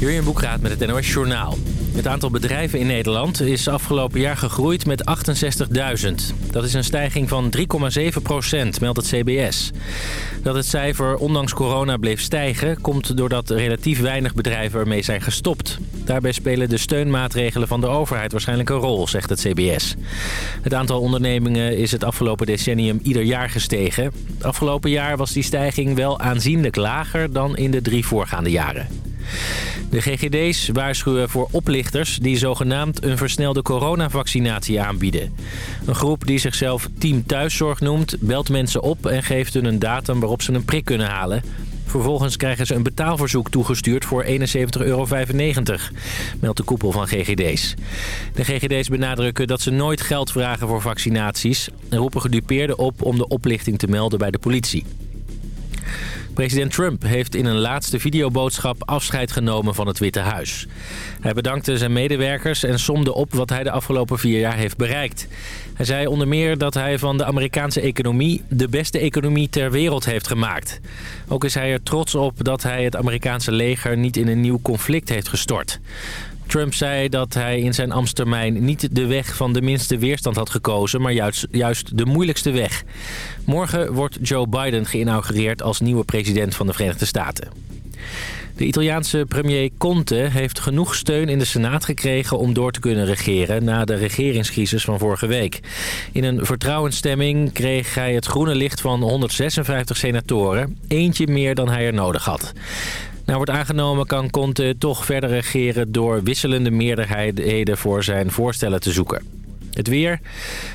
Jurjen Boekraat met het NOS Journaal. Het aantal bedrijven in Nederland is afgelopen jaar gegroeid met 68.000. Dat is een stijging van 3,7 procent, meldt het CBS. Dat het cijfer ondanks corona bleef stijgen... komt doordat relatief weinig bedrijven ermee zijn gestopt. Daarbij spelen de steunmaatregelen van de overheid waarschijnlijk een rol, zegt het CBS. Het aantal ondernemingen is het afgelopen decennium ieder jaar gestegen. Afgelopen jaar was die stijging wel aanzienlijk lager dan in de drie voorgaande jaren. De GGD's waarschuwen voor oplichters die zogenaamd een versnelde coronavaccinatie aanbieden. Een groep die zichzelf Team Thuiszorg noemt, belt mensen op en geeft hun een datum waarop ze een prik kunnen halen. Vervolgens krijgen ze een betaalverzoek toegestuurd voor 71,95 euro, meldt de koepel van GGD's. De GGD's benadrukken dat ze nooit geld vragen voor vaccinaties... en roepen gedupeerden op om de oplichting te melden bij de politie. President Trump heeft in een laatste videoboodschap afscheid genomen van het Witte Huis. Hij bedankte zijn medewerkers en somde op wat hij de afgelopen vier jaar heeft bereikt. Hij zei onder meer dat hij van de Amerikaanse economie de beste economie ter wereld heeft gemaakt. Ook is hij er trots op dat hij het Amerikaanse leger niet in een nieuw conflict heeft gestort. Trump zei dat hij in zijn ambtstermijn niet de weg van de minste weerstand had gekozen... maar juist, juist de moeilijkste weg. Morgen wordt Joe Biden geïnaugureerd als nieuwe president van de Verenigde Staten. De Italiaanse premier Conte heeft genoeg steun in de Senaat gekregen om door te kunnen regeren na de regeringscrisis van vorige week. In een vertrouwensstemming kreeg hij het groene licht van 156 senatoren, eentje meer dan hij er nodig had. Nou wordt aangenomen kan Conte toch verder regeren door wisselende meerderheden voor zijn voorstellen te zoeken. Het weer.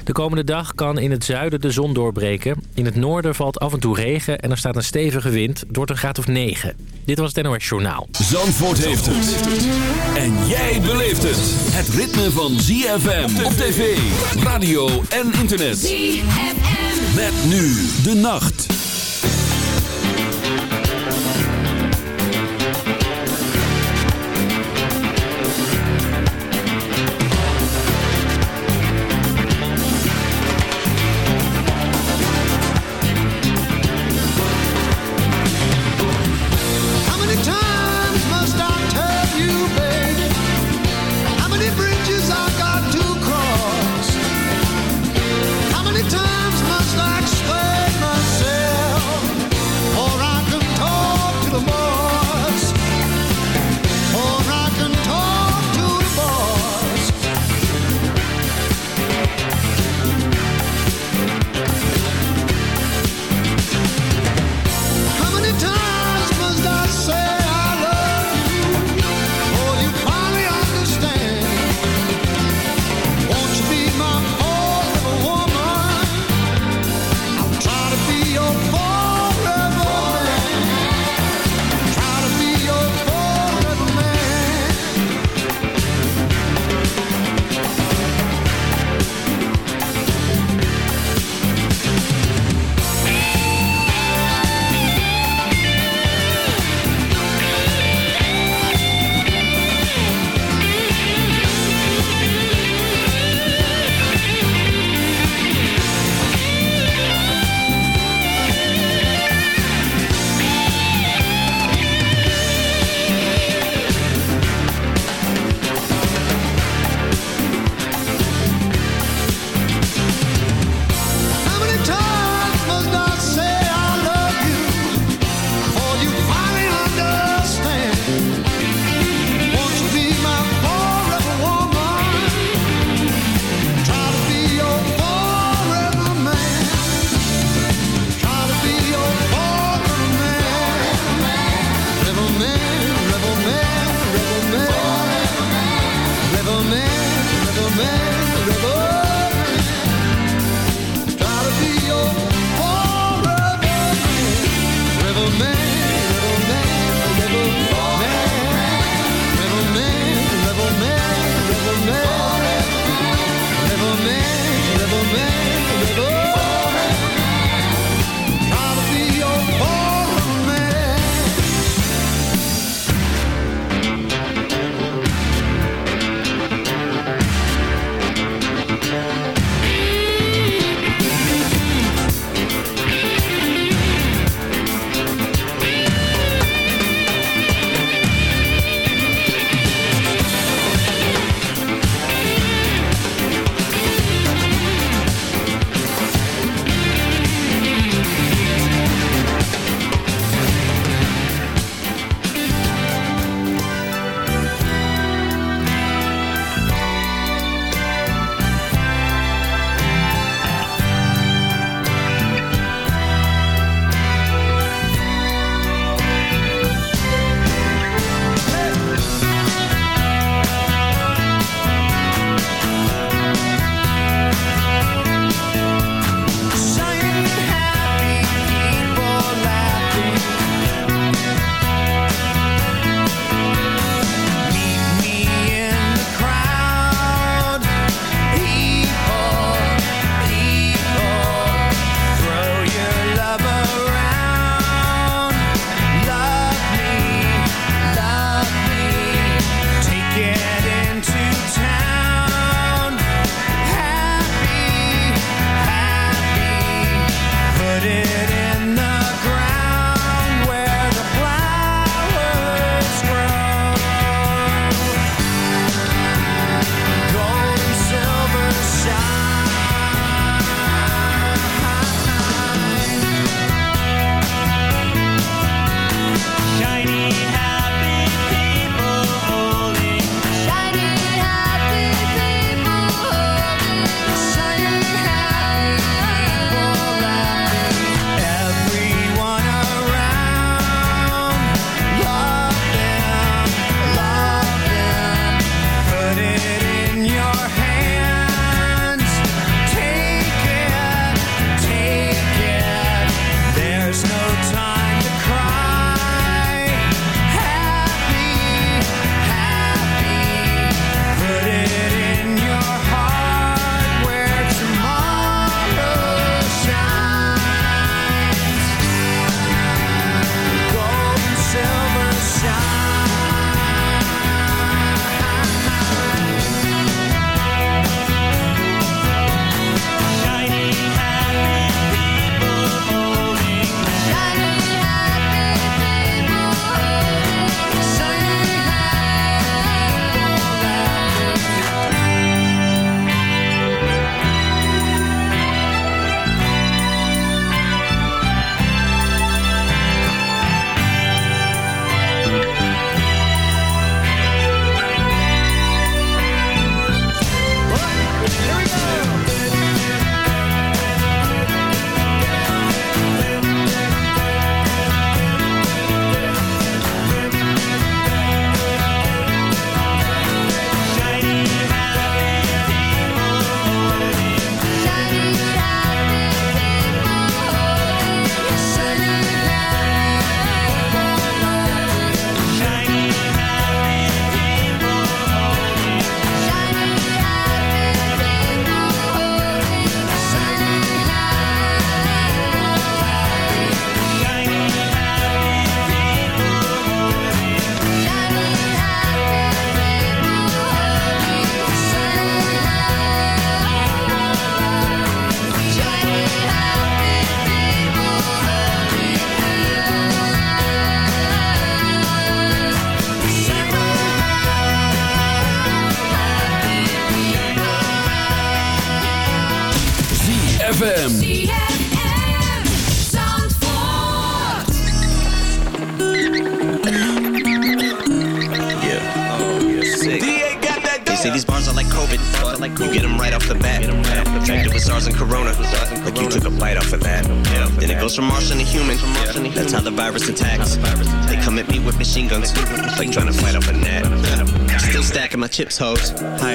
De komende dag kan in het zuiden de zon doorbreken. In het noorden valt af en toe regen en er staat een stevige wind. door een graad of 9. Dit was het NOS Journaal. Zandvoort heeft het. En jij beleeft het. Het ritme van ZFM op tv, radio en internet. ZFM. Met nu de nacht. Chips, hoes.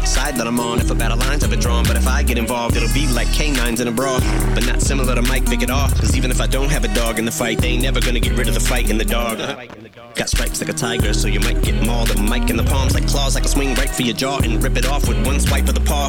which side that I'm on if a battle line's ever drawn. But if I get involved, it'll be like canines in a brawl. But not similar to Mike Vick at all. Cause even if I don't have a dog in the fight, they ain't never gonna get rid of the fight in the dog. Got stripes like a tiger, so you might get mauled. A mic in the palms like claws, like a swing right for your jaw and rip it off with one swipe of the paw.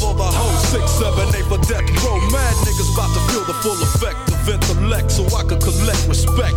For the hoe, six, seven, eight for death row. Mad niggas about to feel the full effect of intellect, so I could collect respect.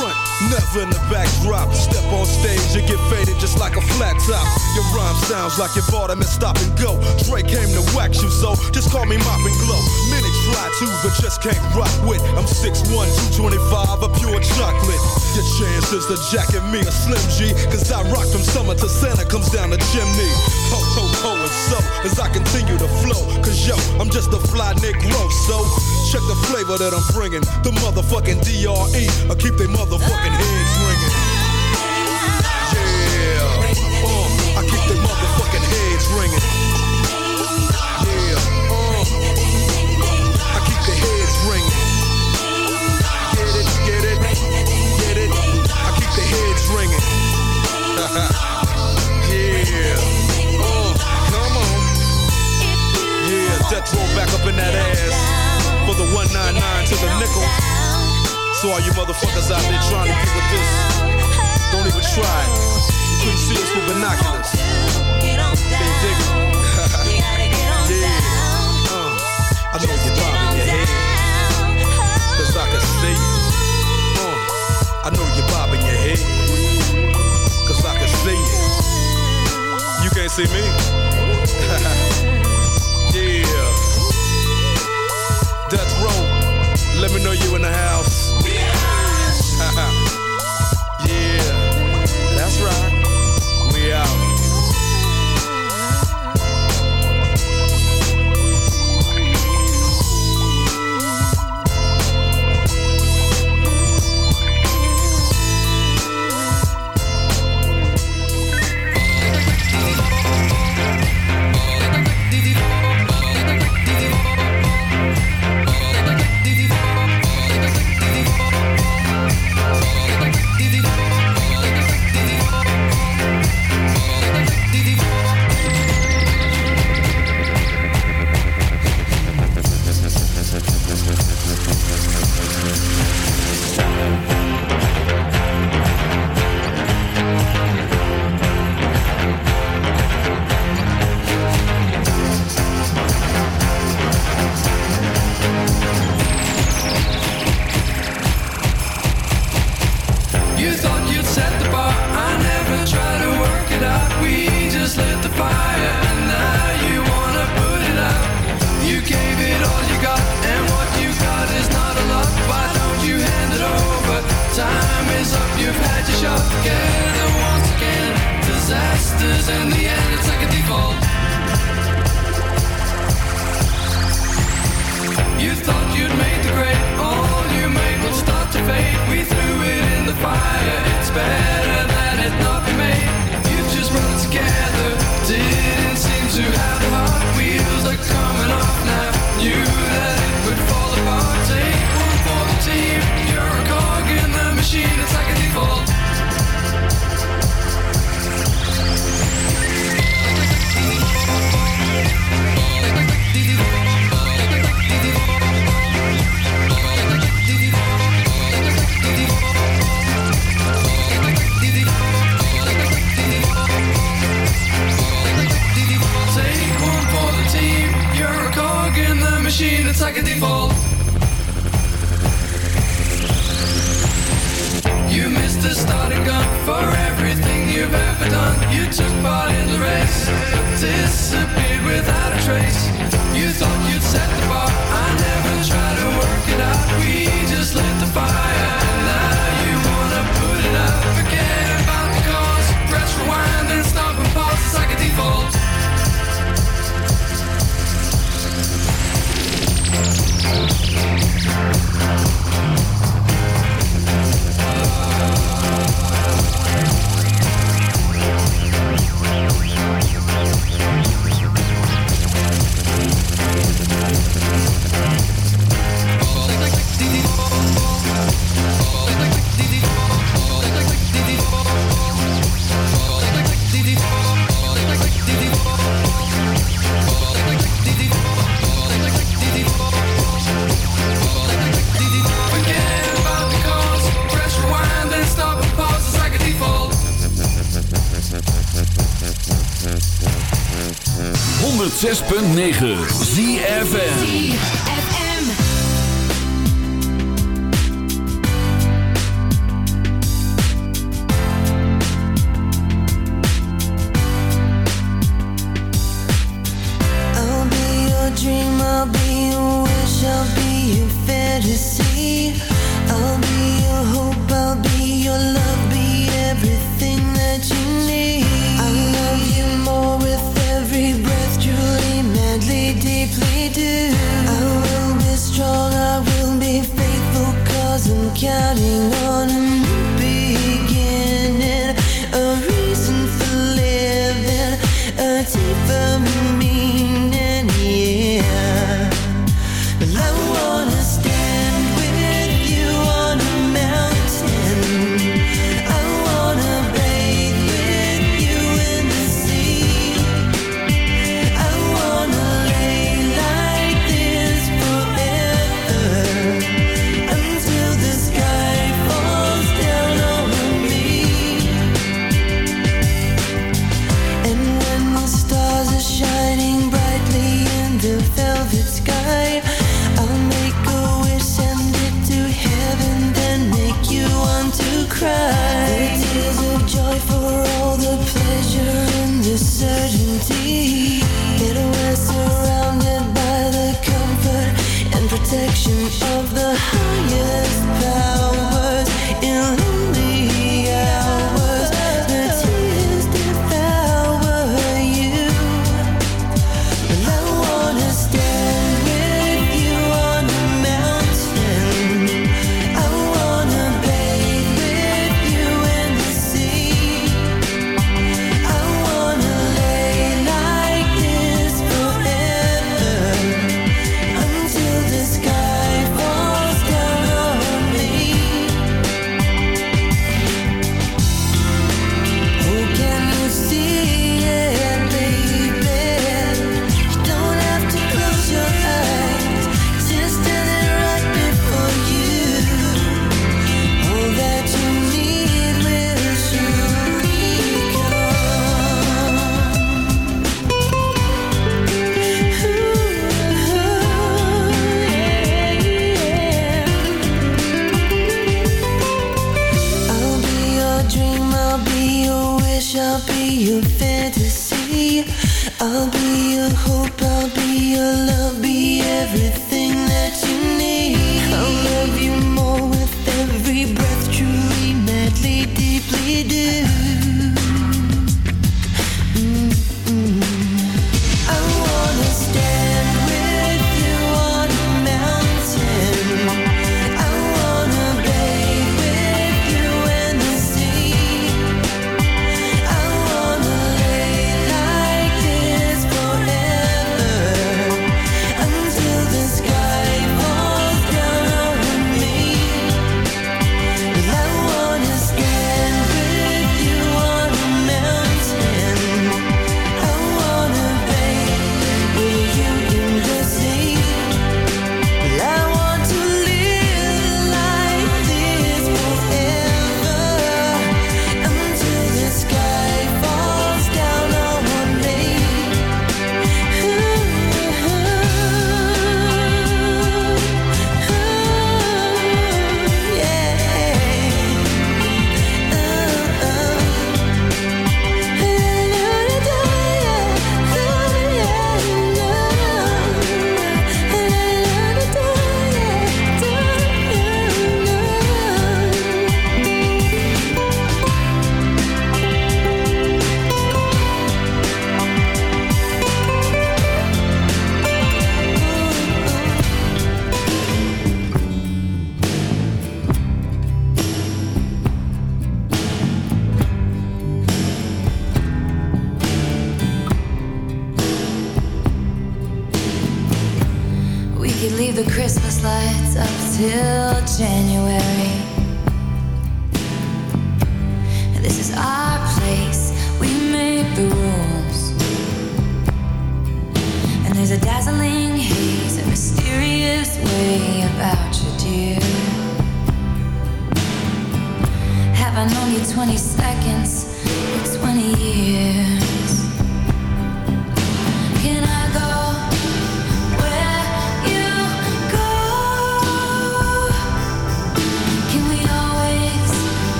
never in the backdrop. Step on stage, you get faded just like a flat top. Your rhyme sounds like you bought them and stop and go. Dre came to wax you, so just call me Mop and Glo. Many try to, but just can't rock with. I'm 6'1, 225, a pure chocolate. Your chances to jacket me a Slim G, cause I rock from summer to Santa comes down the chimney. Ho, ho, ho, and so, as I continue to flow, cause yo, I'm just a fly Negro, so check the flavor that I'm bringing. The motherfucking DRE, I keep they motherfucking heads ringing. Yeah, uh, I keep they motherfucking heads ringing. Yeah, uh, I keep the heads ringing. Get it, get it, get it. I keep the heads ringing. yeah. Uh, come on. Yeah, death row back up in that ass. For the 199 to the nickel. So all you motherfuckers out there trying to get with this, don't even try. You couldn't see us with binoculars. They dig it. yeah. Uh, I know you're bobbing your head. Cause I can see you. Uh, I know you're bobbing your head. Cause I can see you. You can't see me. Let me know you in the house. 106.9 ZFN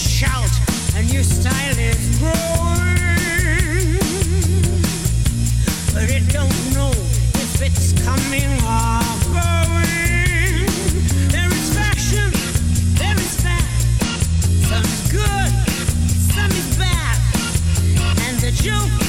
shout, a new style is growing. But it don't know if it's coming or going. There is fashion, there is fat. Some is good, some is bad. And the joke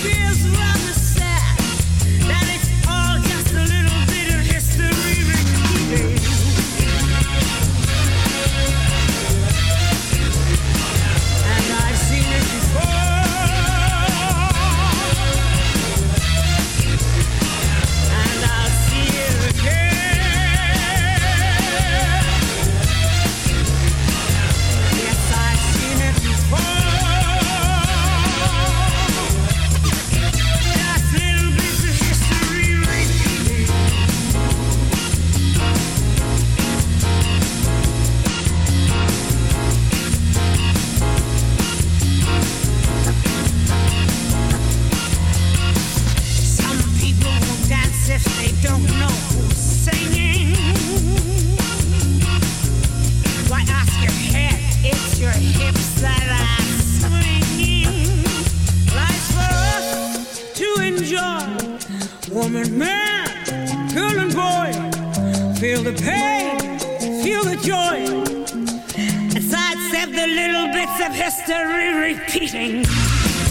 repeating.